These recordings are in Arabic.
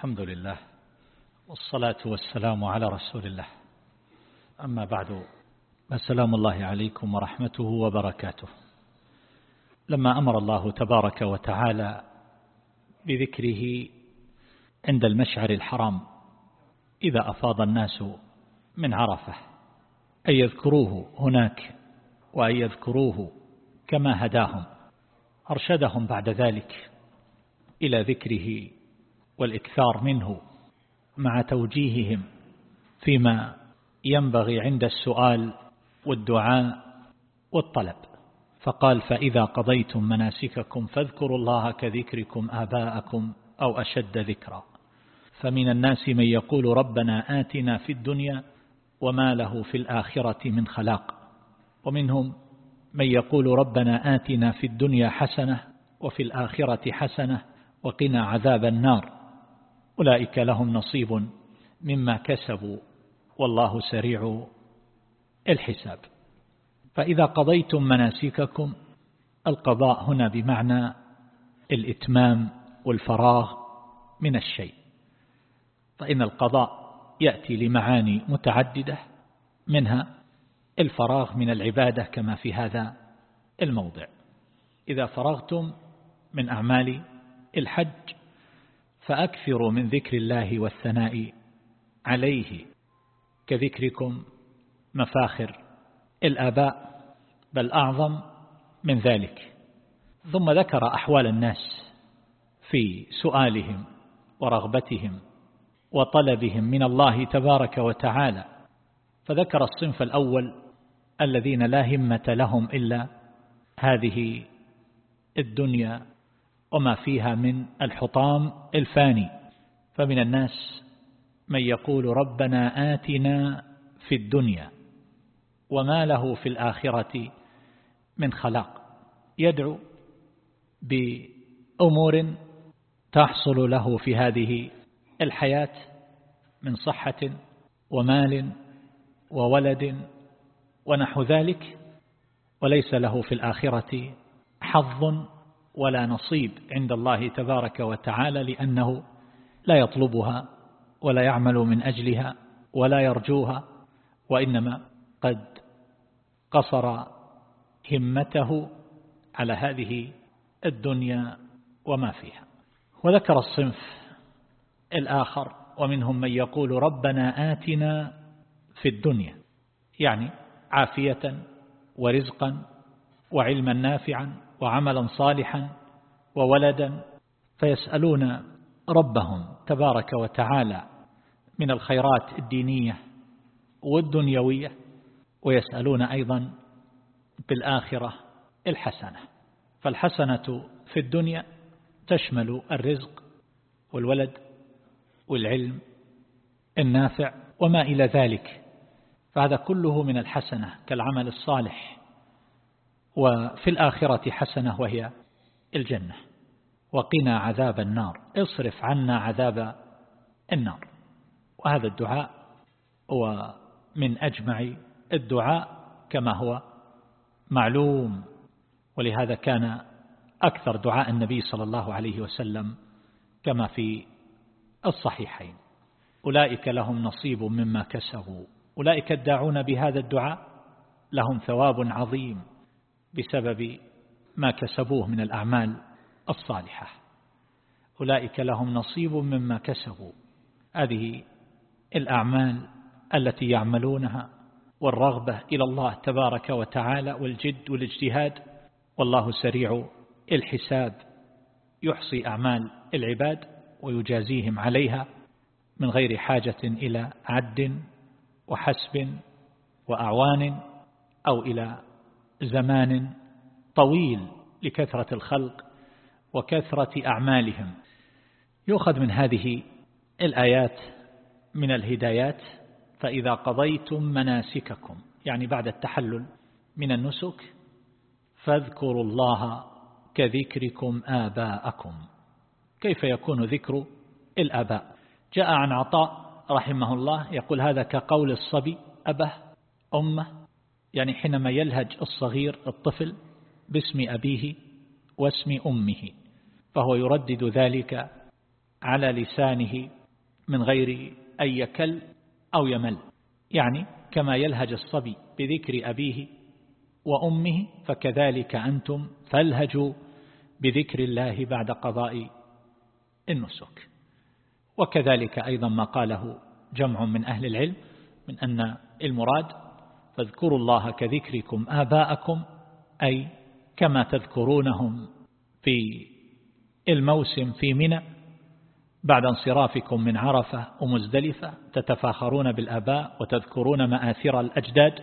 الحمد لله والصلاة والسلام على رسول الله. أما بعد السلام الله عليكم ورحمته وبركاته. لما أمر الله تبارك وتعالى بذكره عند المشعر الحرام إذا أفاض الناس من عرفة أن يذكروه هناك وأن يذكروه كما هداهم أرشدهم بعد ذلك إلى ذكره والإكثار منه مع توجيههم فيما ينبغي عند السؤال والدعاء والطلب. فقال فإذا قضيتم مناسككم فاذكروا الله كذكركم آباءكم أو أشد ذكرا. فمن الناس من يقول ربنا آتنا في الدنيا وما له في الآخرة من خلاق. ومنهم من يقول ربنا آتنا في الدنيا حسنة وفي الآخرة حسنة وقنا عذاب النار. أولئك لهم نصيب مما كسبوا والله سريع الحساب. فإذا قضيتم مناسككم القضاء هنا بمعنى الإتمام والفراغ من الشيء. فإن القضاء يأتي لمعاني متعددة منها الفراغ من العبادة كما في هذا الموضع. إذا فرغتم من أعمال الحج فأكثروا من ذكر الله والثناء عليه. كذكركم مفاخر الآباء بل أعظم من ذلك. ثم ذكر أحوال الناس في سؤالهم ورغبتهم وطلبهم من الله تبارك وتعالى. فذكر الصنف الأول الذين لا همة لهم إلا هذه الدنيا وما فيها من الحطام الفاني. فمن الناس من يقول ربنا آتنا في الدنيا وما له في الآخرة من خلاق. يدعو بأمور تحصل له في هذه الحياة من صحة ومال وولد ونحو ذلك. وليس له في الآخرة حظ ولا نصيب عند الله تبارك وتعالى لأنه لا يطلبها ولا يعمل من أجلها ولا يرجوها وإنما قد قصر همته على هذه الدنيا وما فيها. وذكر الصنف الآخر ومنهم من يقول ربنا آتنا في الدنيا يعني عافية ورزقا وعلما نافعا وعملا صالحا وولدا فيسألون ربهم تبارك وتعالى من الخيرات الدينية والدنيوية ويسألون أيضا بالآخرة الحسنة. فالحسنة في الدنيا تشمل الرزق والولد والعلم النافع وما إلى ذلك. فهذا كله من الحسنة كالعمل الصالح. وفي الآخرة حسنة وهي الجنة. وقنا عذاب النار. اصرف عنا عذاب النار. وهذا الدعاء هو من أجمع الدعاء كما هو معلوم. ولهذا كان أكثر دعاء النبي صلى الله عليه وسلم كما في الصحيحين. أولئك لهم نصيب مما كسبوا. أولئك الداعون بهذا الدعاء. لهم ثواب عظيم. بسبب ما كسبوه من الأعمال الصالحة. أولئك لهم نصيب مما كسبوا. هذه الأعمال التي يعملونها والرغبة إلى الله تبارك وتعالى والجد والاجتهاد. والله سريع الحساب. يحصي أعمال العباد ويجازيهم عليها من غير حاجة إلى عد وحسب وأعوان أو إلى زمان طويل لكثرة الخلق وكثرة أعمالهم. يؤخذ من هذه الآيات من الهدايات فإذا قضيتم مناسككم يعني بعد التحلل من النسك فاذكروا الله كذكركم آباءكم. كيف يكون ذكر الآباء؟ جاء عن عطاء رحمه الله يقول هذا كقول الصبي أبه أمه يعني حينما يلهج الصغير الطفل باسم أبيه واسم أمه فهو يردد ذلك على لسانه من غير أن يكل أو يمل. يعني كما يلهج الصبي بذكر أبيه وأمه فكذلك أنتم فالهجوا بذكر الله بعد قضاء النسك. وكذلك أيضا ما قاله جمع من أهل العلم من أن المراد فاذكروا الله كذكركم آباءكم أي كما تذكرونهم في الموسم في منى بعد انصرافكم من عرفة ومزدلفة تتفاخرون بالآباء وتذكرون مآثر الأجداد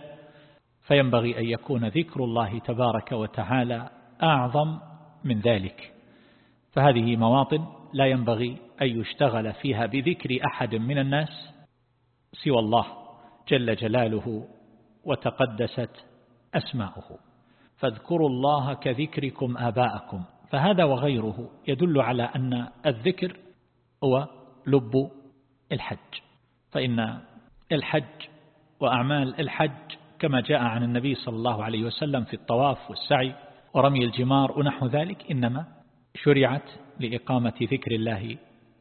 فينبغي أن يكون ذكر الله تبارك وتعالى أعظم من ذلك. فهذه مواطن لا ينبغي أن يشتغل فيها بذكر أحد من الناس سوى الله جل جلاله. وتقدست أسماؤه. فاذكروا الله كذكركم آباءكم. فهذا وغيره يدل على أن الذكر هو لب الحج. فإن الحج وأعمال الحج كما جاء عن النبي صلى الله عليه وسلم في الطواف والسعي ورمي الجمار ونحو ذلك إنما شرعت لإقامة ذكر الله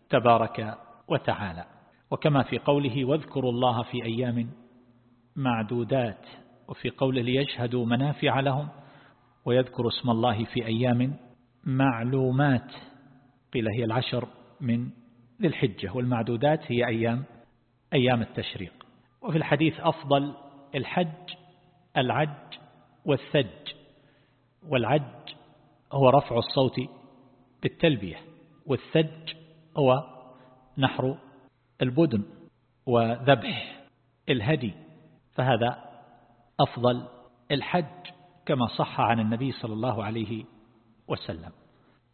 تبارك وتعالى. وكما في قوله واذكروا الله في أيام معدودات وفي قوله ليشهدوا منافع لهم ويذكر اسم الله في أيام معلومات قيل هي العشر من ذي الحجة والمعدودات هي أيام أيام التشريق. وفي الحديث أفضل الحج العج والثج. والعج هو رفع الصوت بالتلبية والثج هو نحر البدن وذبح الهدي. فهذا أفضل الحج كما صح عن النبي صلى الله عليه وسلم.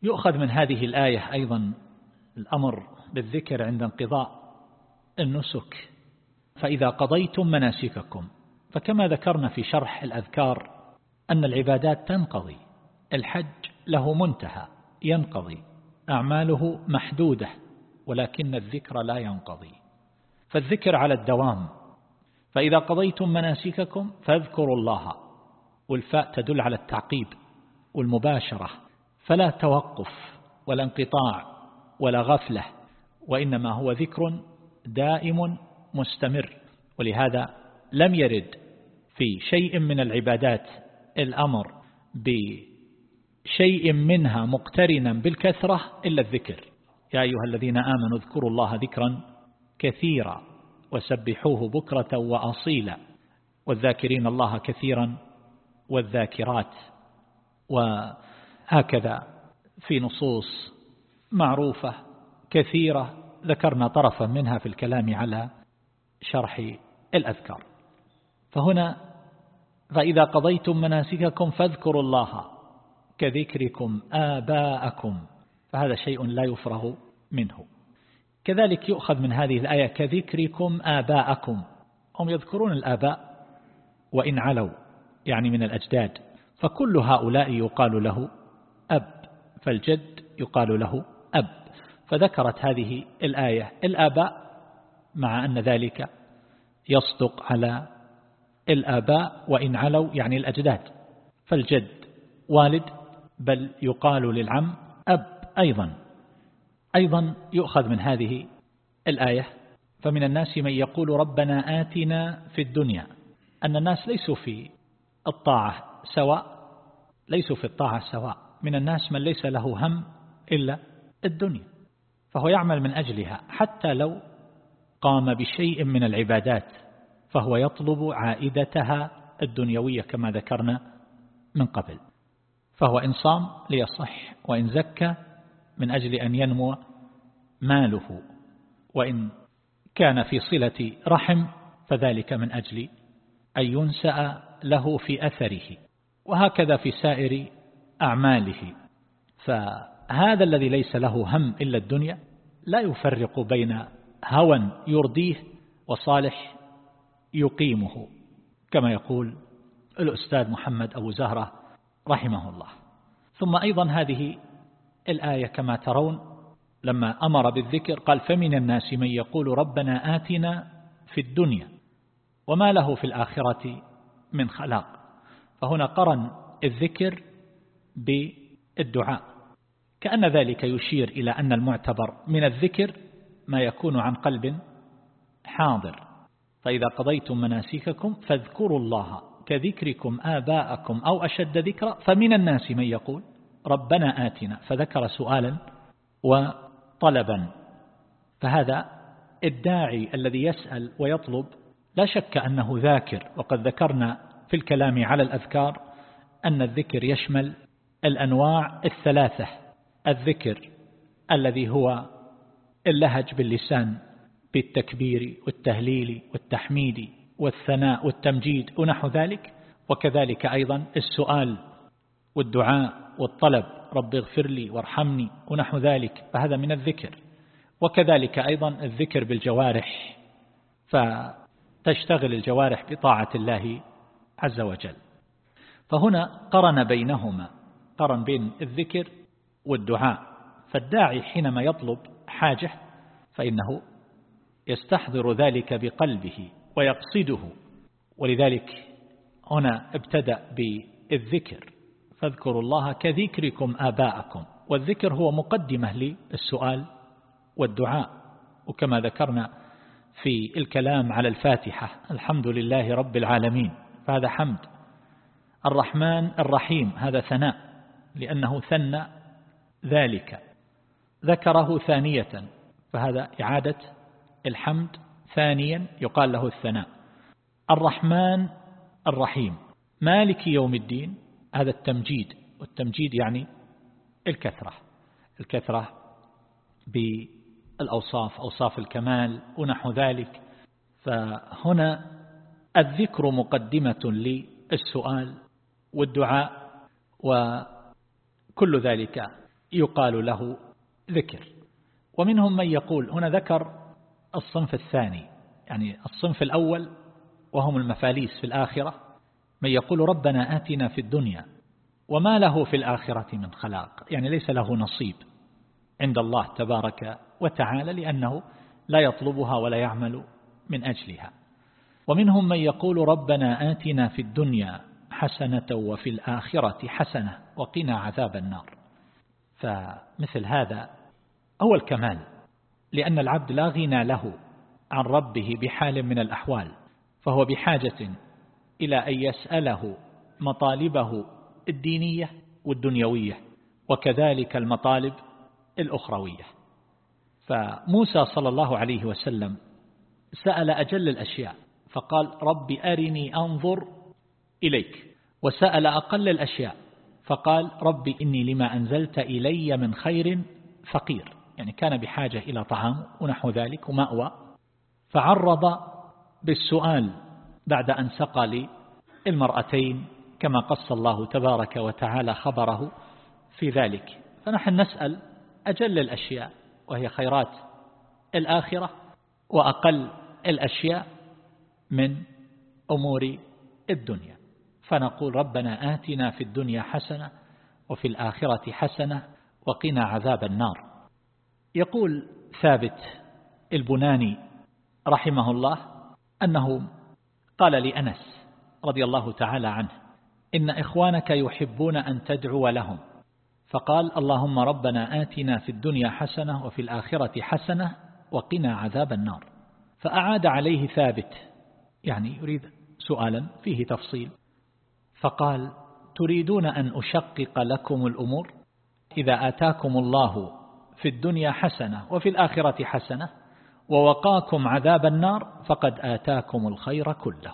يؤخذ من هذه الآية أيضا الأمر بالذكر عند انقضاء النسك. فإذا قضيتم مناسككم فكما ذكرنا في شرح الأذكار أن العبادات تنقضي الحج له منتهى ينقضي أعماله محدودة ولكن الذكر لا ينقضي. فالذكر على الدوام فإذا قضيتم مناسككم فاذكروا الله والفاء تدل على التعقيب والمباشرة فلا توقف ولا انقطاع ولا غفلة وإنما هو ذكر دائم مستمر ولهذا لم يرد في شيء من العبادات الأمر بشيء منها مقترنا بالكثرة إلا الذكر. يا أيها الذين آمنوا اذكروا الله ذكرا كثيرا. وسبحوه بكرة وأصيلا. والذاكرين الله كثيرا والذاكرات. وهكذا في نصوص معروفة كثيرة ذكرنا طرفا منها في الكلام على شرح الأذكار. فهنا فإذا قضيتم مناسككم فاذكروا الله كذكركم آباءكم. فهذا شيء لا يفرغ منه. كذلك يؤخذ من هذه الآية كذكركم آباءكم. هم يذكرون الآباء وإن علوا يعني من الأجداد. فكل هؤلاء يقال له أب فالجد يقال له أب. فذكرت هذه الآية. الآباء مع أن ذلك يصدق على الآباء وإن علوا يعني الأجداد. فالجد والد بل يقال للعم أب أيضا. أيضا يؤخذ من هذه الآية فمن الناس من يقول ربنا آتنا في الدنيا. أن الناس ليسوا في الطاعة سواء ليسوا في الطاعة سواء. من الناس من ليس له هم إلا الدنيا. فهو يعمل من أجلها حتى لو قام بشيء من العبادات فهو يطلب عائدتها الدنيوية كما ذكرنا من قبل. فهو إن صام ليصح وإن زكى من أجل أن ينمو ماله وإن كان في صلة رحم فذلك من أجل أن ينسأ له في أثره وهكذا في سائر أعماله. فهذا الذي ليس له هم إلا الدنيا لا يفرق بين هوى يرضيه وصالح يقيمه كما يقول الأستاذ محمد أبو زهرة رحمه الله. ثم أيضا هذه الآية كما ترون لما أمر بالذكر قال فمن الناس من يقول ربنا آتنا في الدنيا وما له في الآخرة من خلاق فهنا قرن الذكر بالدعاء. كأن ذلك يشير إلى أن المعتبر من الذكر ما يكون عن قلب حاضر. فإذا قضيتم مناسككم فاذكروا الله كذكركم آباءكم أو أشد ذكرا. فمن الناس من يقول ربنا آتنا فذكر سؤالا وطلبا. فهذا الداعي الذي يسأل ويطلب لا شك أنه ذاكر وقد ذكرنا في الكلام على الأذكار أن الذكر يشمل الأنواع الثلاثة. الذكر الذي هو اللهج باللسان بالتكبير والتهليل والتحميد والثناء والتمجيد ونحو ذلك. وكذلك أيضا السؤال والدعاء والطلب رب اغفر لي وارحمني ونحو ذلك فهذا من الذكر. وكذلك أيضا الذكر بالجوارح فتشتغل الجوارح بطاعة الله عز وجل. فهنا قرن بينهما قرن بين الذكر والدعاء. فالداعي حينما يطلب حاجة فإنه يستحضر ذلك بقلبه ويقصده. ولذلك هنا ابتدأ بالذكر. فاذكروا الله كذكركم آباءكم والذكر هو مقدمة للسؤال والدعاء. وكما ذكرنا في الكلام على الفاتحة الحمد لله رب العالمين. فهذا حمد. الرحمن الرحيم هذا ثناء لأنه ثنى ذلك. ذكره ثانية فهذا إعادة الحمد ثانيا يقال له الثناء. الرحمن الرحيم مالك يوم الدين هذا التمجيد والتمجيد يعني الكثرة الكثرة بالأوصاف أوصاف الكمال ونحو ذلك. فهنا الذكر مقدمة للسؤال والدعاء وكل ذلك يقال له ذكر. ومنهم من يقول هنا ذكر الصنف الثاني يعني الصنف الأول وهم المفاليس في الآخرة. من يقول ربنا آتنا في الدنيا وما له في الآخرة من خلاق. يعني ليس له نصيب عند الله تبارك وتعالى لأنه لا يطلبها ولا يعمل من أجلها. ومنهم من يقول ربنا آتنا في الدنيا حسنة وفي الآخرة حسنة وقنا عذاب النار. فمثل هذا هو الكمال لأن العبد لا غنى له عن ربه بحال من الأحوال فهو بحاجة إلى أن يسأله مطالبه الدينية والدنيوية وكذلك المطالب الأخروية. فموسى صلى الله عليه وسلم سأل أجل الأشياء فقال رب أرني أنظر إليك. وسأل أقل الأشياء فقال رب إني لما أنزلت إلي من خير فقير. يعني كان بحاجة إلى طعام ونحو ذلك ومأوى. فعرض بالسؤال بعد أن سقى للمرأتين كما قص الله تبارك وتعالى خبره في ذلك. فنحن نسأل أجل الأشياء وهي خيرات الآخرة وأقل الأشياء من أمور الدنيا. فنقول ربنا آتنا في الدنيا حسنة وفي الآخرة حسنة وقنا عذاب النار. يقول ثابت البناني رحمه الله أنه قال لأنس رضي الله تعالى عنه إن إخوانك يحبون أن تدعو لهم. فقال اللهم ربنا آتنا في الدنيا حسنة وفي الآخرة حسنة وقنا عذاب النار. فأعاد عليه ثابت يعني يريد سؤالا فيه تفصيل. فقال تريدون أن أشقق لكم الأمور؟ إذا آتاكم الله في الدنيا حسنة وفي الآخرة حسنة ووقاكم عذاب النار فقد آتاكم الخير كله.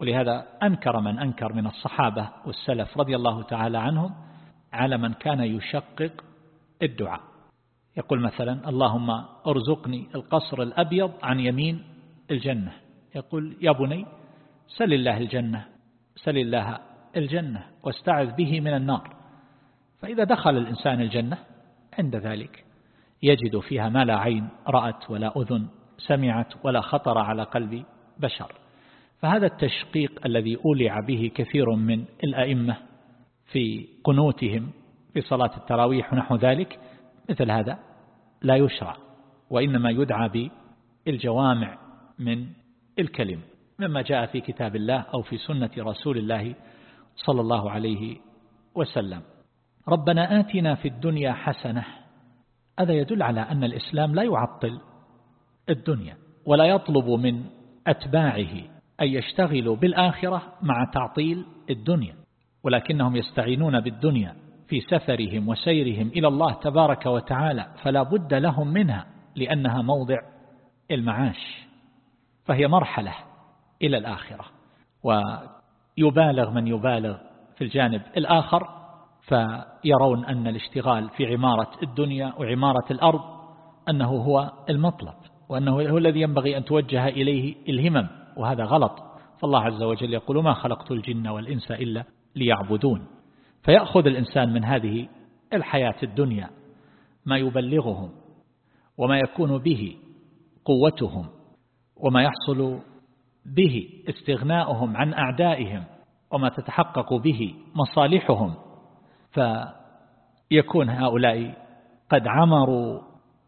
ولهذا أنكر من أنكر من الصحابة والسلف رضي الله تعالى عنهم على من كان يشقق الدعاء. يقول مثلا اللهم أرزقني القصر الأبيض عن يمين الجنة. يقول يا بني سل الله الجنة سل الله الجنة واستعذ به من النار. فإذا دخل الإنسان الجنة عند ذلك يجد فيها ما لا عين رأت ولا أذن سمعت ولا خطر على قلب بشر. فهذا التشقيق الذي أولع به كثير من الأئمة في قنوتهم في صلاة التراويح ونحو ذلك مثل هذا لا يشرع وإنما يدعى بالجوامع من الكلم مما جاء في كتاب الله أو في سنة رسول الله صلى الله عليه وسلم. ربنا آتنا في الدنيا حسنة هذا يدل على أن الإسلام لا يعطل الدنيا ولا يطلب من أتباعه أن يشتغلوا بالآخرة مع تعطيل الدنيا ولكنهم يستعينون بالدنيا في سفرهم وسيرهم إلى الله تبارك وتعالى فلا بد لهم منها لأنها موضع المعاش فهي مرحلة إلى الآخرة ويبالغ من يبالغ في الجانب الآخر فيرون أن الاشتغال في عمارة الدنيا وعمارة الأرض أنه هو المطلب وأنه هو الذي ينبغي أن توجه إليه الهمم وهذا غلط. فالله عز وجل يقول ما خلقت الجن والإنس إلا ليعبدون. فيأخذ الإنسان من هذه الحياة الدنيا ما يبلغهم وما يكون به قوتهم وما يحصل به استغناؤهم عن أعدائهم وما تتحقق به مصالحهم. فيكون هؤلاء قد عمروا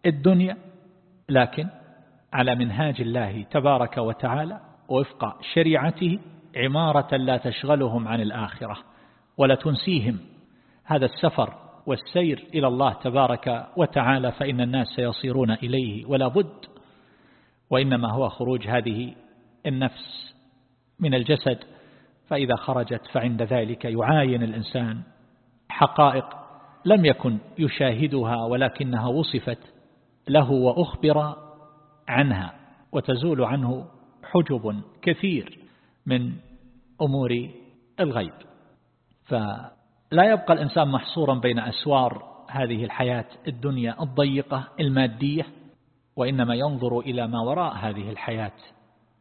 الدنيا لكن على منهاج الله تبارك وتعالى وفق شريعته عمارة لا تشغلهم عن الآخرة ولا تنسيهم. هذا السفر والسير إلى الله تبارك وتعالى فإن الناس سيصيرون إليه ولا بد وإنما هو خروج هذه النفس من الجسد. فإذا خرجت فعند ذلك يعاين الإنسان حقائق لم يكن يشاهدها ولكنها وصفت له وأخبر عنها وتزول عنه حجب كثير من أمور الغيب. فلا يبقى الإنسان محصورا بين أسوار هذه الحياة الدنيا الضيقة المادية وإنما ينظر إلى ما وراء هذه الحياة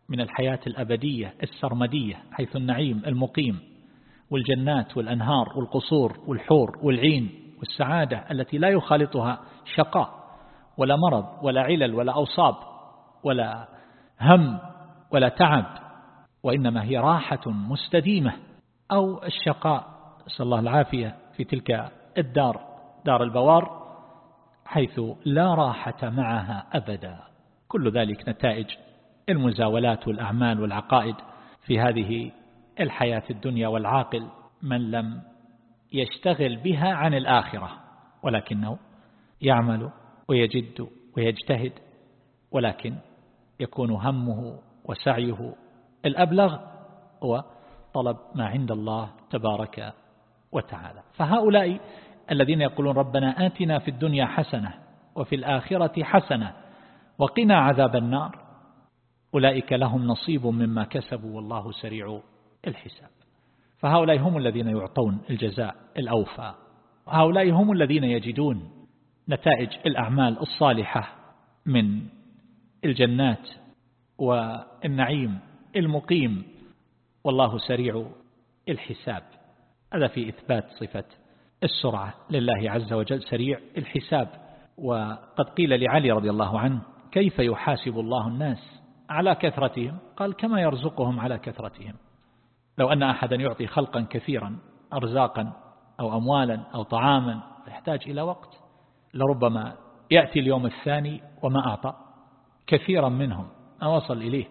من الحياة الأبدية السرمدية حيث النعيم المقيم. والجنات والأنهار والقصور والحور والعين والسعادة التي لا يخالطها شقاء ولا مرض ولا علل ولا أوصاب ولا هم ولا تعب وإنما هي راحة مستديمة أو الشقاء. نسأل الله العافية في تلك الدار دار البوار حيث لا راحة معها أبدا. كل ذلك نتائج المزاولات والأعمال والعقائد في هذه الحياة الدنيا والعاقل من لم يشتغل بها عن الآخرة ولكنه يعمل ويجد ويجتهد ولكن يكون همه وسعيه الأبلغ هو طلب ما عند الله تبارك وتعالى. فهؤلاء الذين يقولون ربنا آتنا في الدنيا حسنة وفي الآخرة حسنة وقنا عذاب النار أولئك لهم نصيب مما كسبوا والله سريع الحساب. فهؤلاء هم الذين يعطون الجزاء الأوفى. هؤلاء هم الذين يجدون نتائج الأعمال الصالحة من الجنات والنعيم المقيم. والله سريع الحساب. هذا في إثبات صفة السرعة لله عز وجل سريع الحساب. وقد قيل لعلي رضي الله عنه كيف يحاسب الله الناس على كثرتهم؟ قال كما يرزقهم على كثرتهم. لو أن أحدا يعطي خلقا كثيرا أرزاقا أو أموالا أو طعاما يحتاج إلى وقت. لربما يأتي اليوم الثاني وما أعطى. كثيرا منهم ما وصل إليه.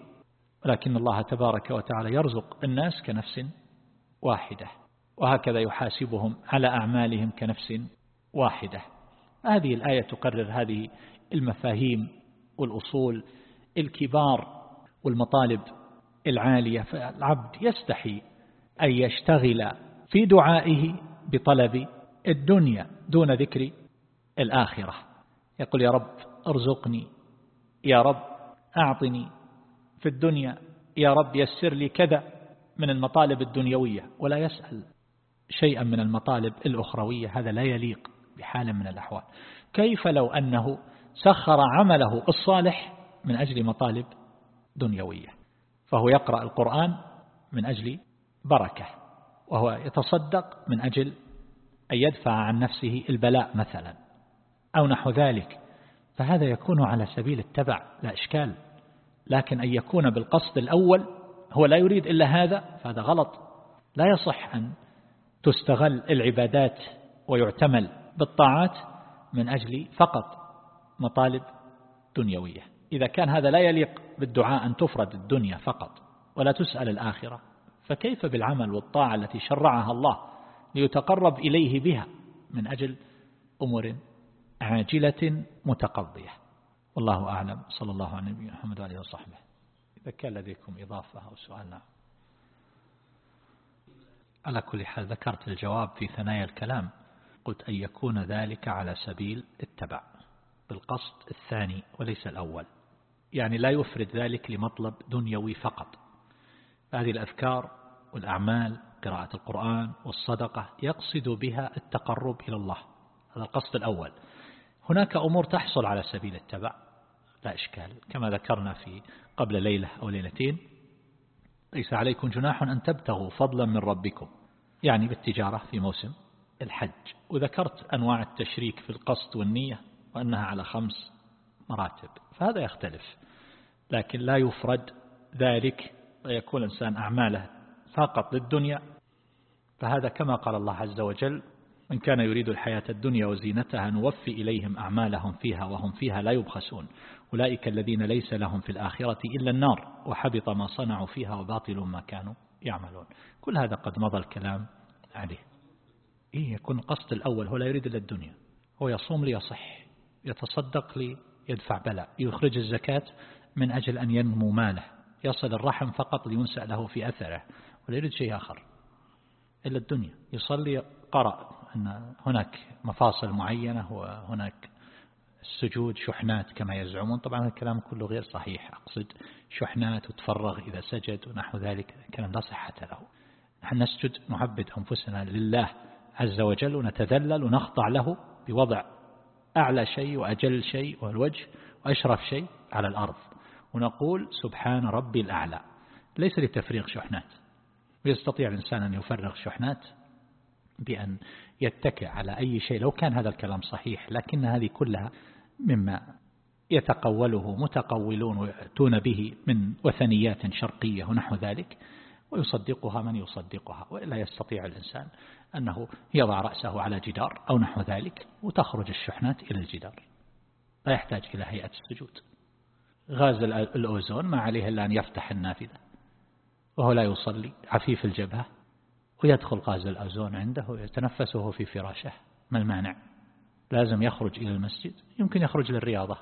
ولكن الله تبارك وتعالى يرزق الناس كنفس واحدة. وهكذا يحاسبهم على أعمالهم كنفس واحدة. هذه الآية تقرر هذه المفاهيم والأصول الكبار والمطالب العالية فالعبد يستحي أن يشتغل في دعائه بطلب الدنيا دون ذكر الآخرة. يقول يا رب ارزقني يا رب أعطني في الدنيا يا رب يسر لي كذا من المطالب الدنيوية. ولا يسأل شيئا من المطالب الأخروية هذا لا يليق بحال من الأحوال. كيف لو أنه سخر عمله الصالح من أجل مطالب دنيوية؟ فهو يقرأ القرآن من أجل بركة وهو يتصدق من أجل أن يدفع عن نفسه البلاء مثلا أو نحو ذلك. فهذا يكون على سبيل التبع لا إشكال لكن أن يكون بالقصد الأول هو لا يريد إلا هذا فهذا غلط. لا يصح أن تستغل العبادات ويعتمل بالطاعات من أجل فقط مطالب دنيوية. إذا كان هذا لا يليق بالدعاء أن تفرد الدنيا فقط ولا تسأل الآخرة فكيف بالعمل والطاعة التي شرعها الله ليتقرب إليه بها من أجل أمور عاجلة متقضية؟ والله أعلم. صلى الله على نبينا محمد وعليه وصحبه. إذا كان لديكم إضافة أو سؤال نعم. على كل حال ذكرت الجواب في ثنايا الكلام. قلت أن يكون ذلك على سبيل التبع بالقصد الثاني وليس الأول. يعني لا يفرد ذلك لمطلب دنيوي فقط. هذه الأذكار والأعمال قراءة القرآن والصدقة يقصد بها التقرب إلى الله. هذا القصد الأول. هناك أمور تحصل على سبيل التبع. لا إشكال. كما ذكرنا في قبل ليلة أو ليلتين ليس عليكم جناح أن تبتغوا فضلا من ربكم. يعني بالتجارة في موسم الحج. وذكرت أنواع التشريك في القصد والنية وأنها على خمس مراتب فهذا يختلف. لكن لا يفرد ذلك ويكون الإنسان أعماله فقط للدنيا. فهذا كما قال الله عز وجل من كان يريد الحياة الدنيا وزينتها نوفي إليهم أعمالهم فيها وهم فيها لا يبخسون. أولئك الذين ليس لهم في الآخرة إلا النار وحبط ما صنعوا فيها وباطل ما كانوا يعملون. كل هذا قد مضى الكلام عليه. إيه يكون القصد الأول هو لا يريد إلا الدنيا. هو يصوم ليصح يتصدق ليدفع بلاء يخرج الزكاة من أجل أن ينمو ماله يصل الرحم فقط لينسأ له في أثره ولا يريد شيء آخر. إلا الدنيا. يصلي قرأ أن هناك مفاصل معينة وهناك السجود شحنات كما يزعمون. طبعا الكلام كله غير صحيح. أقصد شحنات وتفرغ إذا سجد ونحو ذلك الكلام لا صحة له. نحن نسجد نعبد أنفسنا لله عز وجل ونتذلل ونخضع له بوضع أعلى شيء وأجل شيء والوجه وأشرف شيء على الأرض. ونقول سبحان ربي الأعلى. ليس لتفريغ شحنات. ويستطيع الإنسان أن يفرغ شحنات بأن يتكئ على أي شيء. لو كان هذا الكلام صحيح لكن هذه كلها مما يتقوله متقولون ويأتون به من وثنيات شرقية ونحو ذلك. ويصدقها من يصدقها وإلا يستطيع الإنسان أنه يضع رأسه على جدار أو نحو ذلك وتخرج الشحنات إلى الجدار. لا يحتاج إلى هيئة السجود. غاز الأوزون ما عليه إلا أن يفتح النافذة وهو لا يصلي عفيف الجبهة ويدخل غاز الأوزون عنده ويتنفسه في فراشه. ما المانع؟ لازم يخرج إلى المسجد يمكن يخرج للرياضة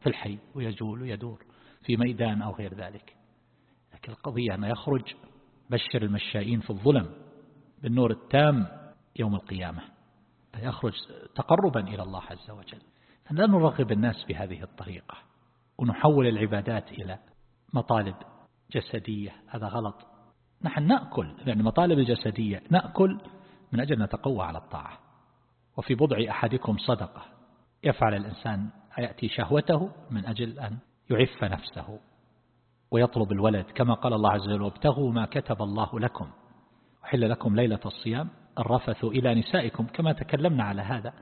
في الحي ويجول ويدور في ميدان أو غير ذلك. لكن القضية أنه يخرج بشر المشائين في الظلم بالنور التام يوم القيامة. فيخرج تقربا إلى الله عز وجل. فلا نرغب الناس بهذه الطريقة. ونحول العبادات إلى مطالب جسدية. هذا غلط. نحن نأكل لأن مطالب الجسدية نأكل من أجل نتقوى على الطاعة. وفي بضع أحدكم صدقة. يفعل الإنسان يأتي شهوته من أجل أن يعف نفسه. ويطلب الولد كما قال الله عز وجل وابتغوا ما كتب الله لكم وحل لكم ليلة الصيام الرفث إلى نسائكم كما تكلمنا على هذا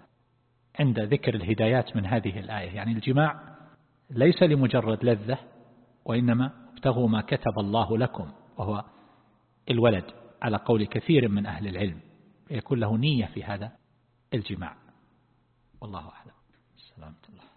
عند ذكر الهدايات من هذه الآية. يعني الجماع ليس لمجرد لذة وإنما ابتغوا ما كتب الله لكم وهو الولد على قول كثير من أهل العلم يكون له نية في هذا الجماع. والله أعلم. السلام الله.